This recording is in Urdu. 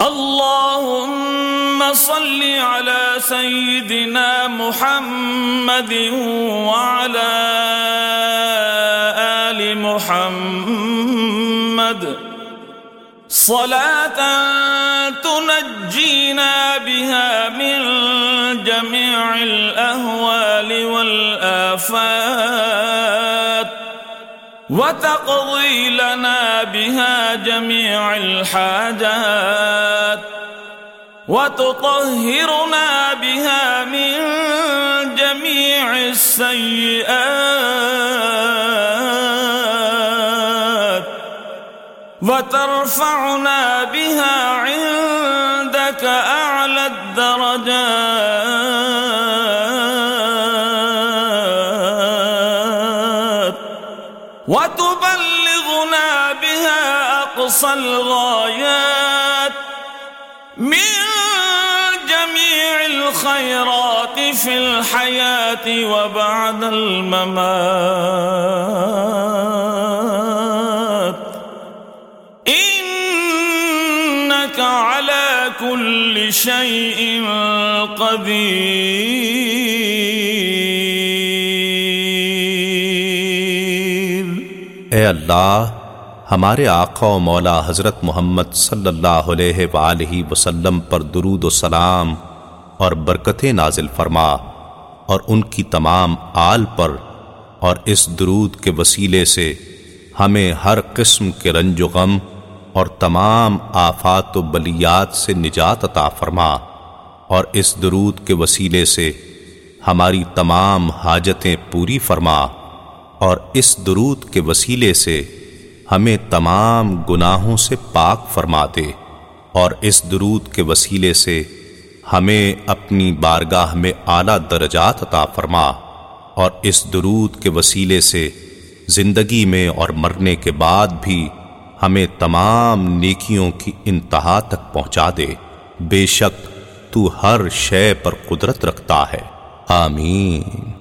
اللهم صل على سيدنا محمد وعلى آل محمد. صلاة تنجينا بها من جميع الأهوال والآفات. وتقضي لنا بها جميع الحاجات. وتطهرنا بها من جميع السيئات وترفعنا بها عندك أعلى الدرجات وتبلغنا بها أقصى الغايات من جميع الخيرات في الحياة وبعد الممات. إنك على كل شيء قدير. اے اللہ ہمارے آقا و مولا حضرت محمد صلی اللہ علیہ وآلہ وسلم پر درود و سلام اور برکتیں نازل فرما اور ان کی تمام آل پر اور اس درود کے وسیلے سے ہمیں ہر قسم کے رنج و غم اور تمام آفات و بلیات سے نجات عطا فرما اور اس درود کے وسیلے سے ہماری تمام حاجتیں پوری فرما اور اس درود کے وسیلے سے ہمیں تمام گناہوں سے پاک فرما دے اور اس درود کے وسیلے سے ہمیں اپنی بارگاہ میں اعلیٰ درجات عطا فرما اور اس درود کے وسیلے سے زندگی میں اور مرنے کے بعد بھی ہمیں تمام نیکیوں کی انتہا تک پہنچا دے۔ بے شک تو ہر شے پر قدرت رکھتا ہے۔ آمین۔